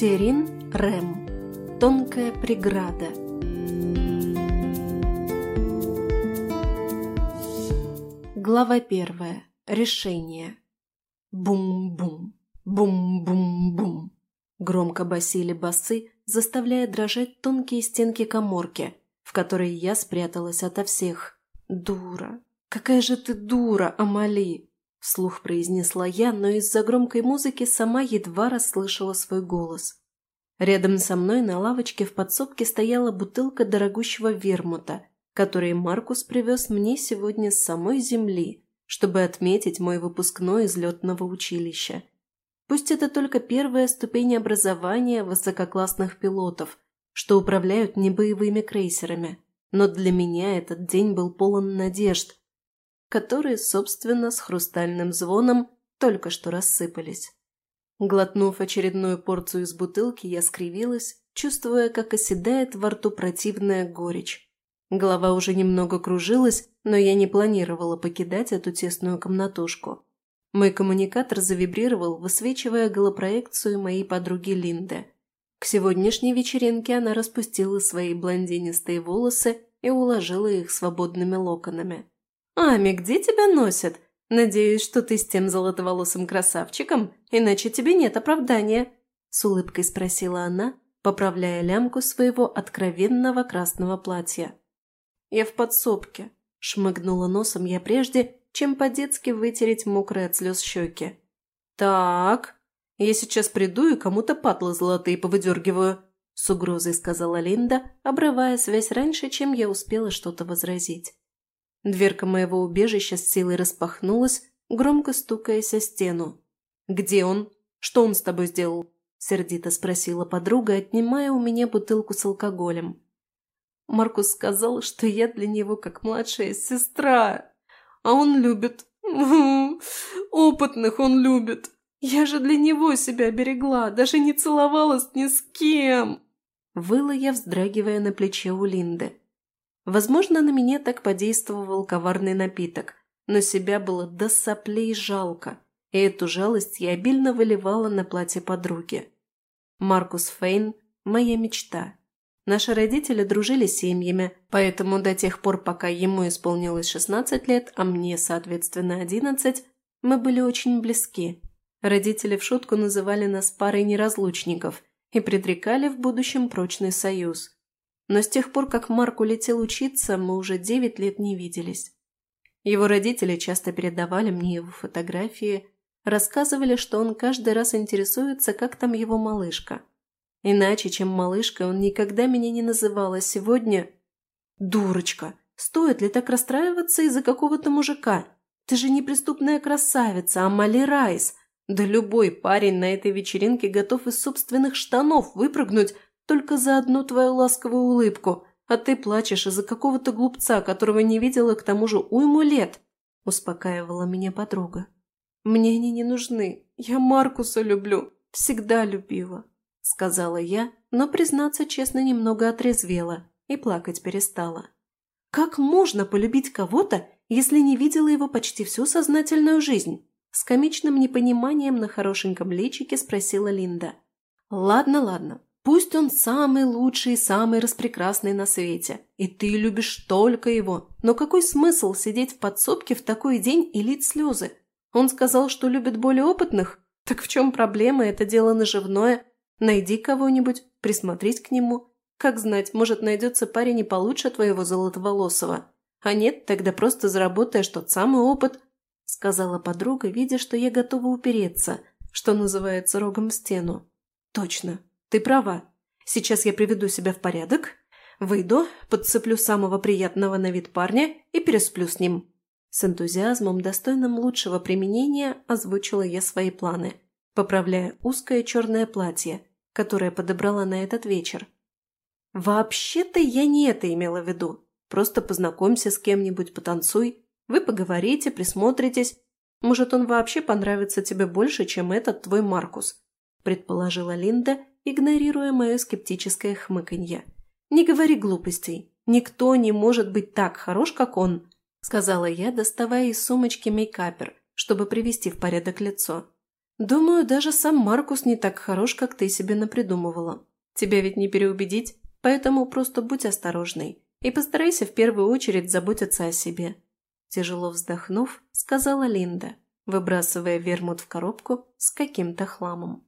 Терин Рэм. Тонкая преграда. Глава первая. Решение. Бум-бум. Бум-бум-бум. Громко басили басы, заставляя дрожать тонкие стенки коморки, в которой я спряталась ото всех. Дура. Какая же ты дура, Амали! – вслух произнесла я, но из-за громкой музыки сама едва расслышала свой голос. Рядом со мной на лавочке в подсобке стояла бутылка дорогущего вермута, который Маркус привез мне сегодня с самой земли, чтобы отметить мой выпускной из летного училища. Пусть это только первая ступень образования высококлассных пилотов, что управляют небоевыми крейсерами, но для меня этот день был полон надежд, которые, собственно, с хрустальным звоном только что рассыпались. Глотнув очередную порцию из бутылки, я скривилась, чувствуя, как оседает во рту противная горечь. Голова уже немного кружилась, но я не планировала покидать эту тесную комнатушку. Мой коммуникатор завибрировал, высвечивая голопроекцию моей подруги Линды. К сегодняшней вечеринке она распустила свои блондинистые волосы и уложила их свободными локонами. «Ами, где тебя носят? Надеюсь, что ты с тем золотоволосым красавчиком, иначе тебе нет оправдания», – с улыбкой спросила она, поправляя лямку своего откровенного красного платья. «Я в подсобке», – шмыгнула носом я прежде, чем по-детски вытереть мокрые от слез щеки. «Так, я сейчас приду и кому-то патлы золотые повыдергиваю», – с угрозой сказала Линда, обрывая связь раньше, чем я успела что-то возразить. Дверка моего убежища с силой распахнулась, громко стукаясь о стену. «Где он? Что он с тобой сделал?» – сердито спросила подруга, отнимая у меня бутылку с алкоголем. Маркус сказал, что я для него как младшая сестра, а он любит... Опытных он любит. Я же для него себя берегла, даже не целовалась ни с кем. Выла я, вздрагивая на плече у Линды. Возможно, на меня так подействовал коварный напиток, но себя было до соплей жалко, и эту жалость я обильно выливала на платье подруги. Маркус Фейн – моя мечта. Наши родители дружили семьями, поэтому до тех пор, пока ему исполнилось 16 лет, а мне, соответственно, 11, мы были очень близки. Родители в шутку называли нас парой неразлучников и предрекали в будущем прочный союз – но с тех пор, как Марк улетел учиться, мы уже девять лет не виделись. Его родители часто передавали мне его фотографии, рассказывали, что он каждый раз интересуется, как там его малышка. Иначе, чем малышка, он никогда меня не называл, а сегодня... «Дурочка! Стоит ли так расстраиваться из-за какого-то мужика? Ты же неприступная красавица, Амали Райс! Да любой парень на этой вечеринке готов из собственных штанов выпрыгнуть, только за одну твою ласковую улыбку, а ты плачешь из-за какого-то глупца, которого не видела к тому же уйму лет», – успокаивала меня подруга. «Мне они не нужны. Я Маркуса люблю. Всегда любила», – сказала я, но, признаться честно, немного отрезвела и плакать перестала. «Как можно полюбить кого-то, если не видела его почти всю сознательную жизнь?» С комичным непониманием на хорошеньком личике спросила Линда. «Ладно, ладно, Пусть он самый лучший и самый распрекрасный на свете, и ты любишь только его. Но какой смысл сидеть в подсобке в такой день и лить слезы? Он сказал, что любит более опытных? Так в чем проблема? Это дело наживное. Найди кого-нибудь, присмотрись к нему. Как знать, может, найдется парень и получше твоего золотоволосого. А нет, тогда просто заработаешь тот самый опыт, — сказала подруга, видя, что я готова упереться, что называется рогом в стену. Точно, ты права. Сейчас я приведу себя в порядок, выйду, подцеплю самого приятного на вид парня и пересплю с ним. С энтузиазмом, достойным лучшего применения, озвучила я свои планы, поправляя узкое черное платье, которое подобрала на этот вечер. Вообще-то я не это имела в виду. Просто познакомься с кем-нибудь, потанцуй. Вы поговорите, присмотритесь. Может, он вообще понравится тебе больше, чем этот твой Маркус, предположила Линда игнорируя мое скептическое хмыканье. «Не говори глупостей. Никто не может быть так хорош, как он», – сказала я, доставая из сумочки мейкапер, чтобы привести в порядок лицо. Думаю, даже сам Маркус не так хорош, как ты себе напридумывала. Тебя ведь не переубедить, поэтому просто будь осторожной и постарайся в первую очередь заботиться о себе. Тяжело вздохнув, сказала Линда, выбрасывая вермут в коробку с каким-то хламом.